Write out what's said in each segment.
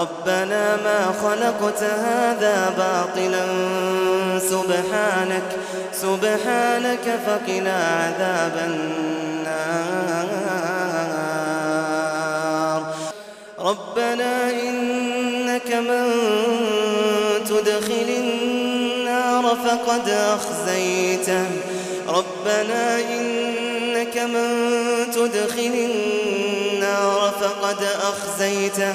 ربنا ما خلقت هذا باطلا. سبحانك سبحانك فقنا عذاب النار. ربنا إنك من تدخل النار فقد أخزيته. ربنا إنك من تدخل النار فقد أخزيته.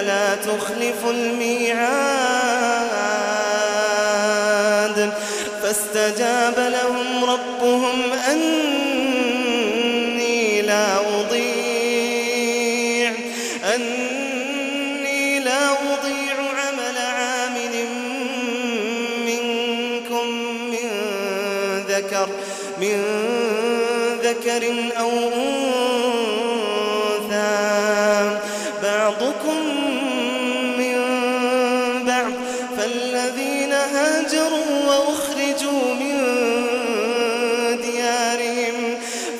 لا تخلف الميعاد. فاستجاب لهم ربهم أني لا أضيع أني لا أضيع عمل عامل منكم من ذكر من ذكر أو أنثى.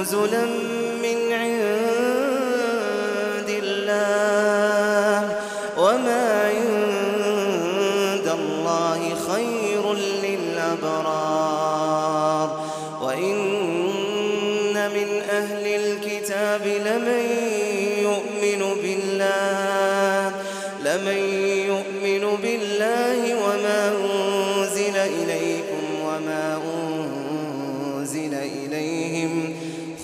نزلا من عند الله وما عند الله خير للأبرار وإن من أهل الكتاب لمن يؤمن بالله لمن يؤمن بالله وما أنزل إليكم وما أنزل إليهم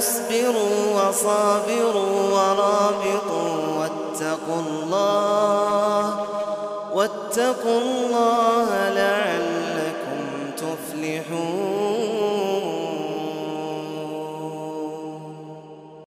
آمنوا اصبروا وصابروا ورابطوا واتقوا الله واتقوا الله لعلكم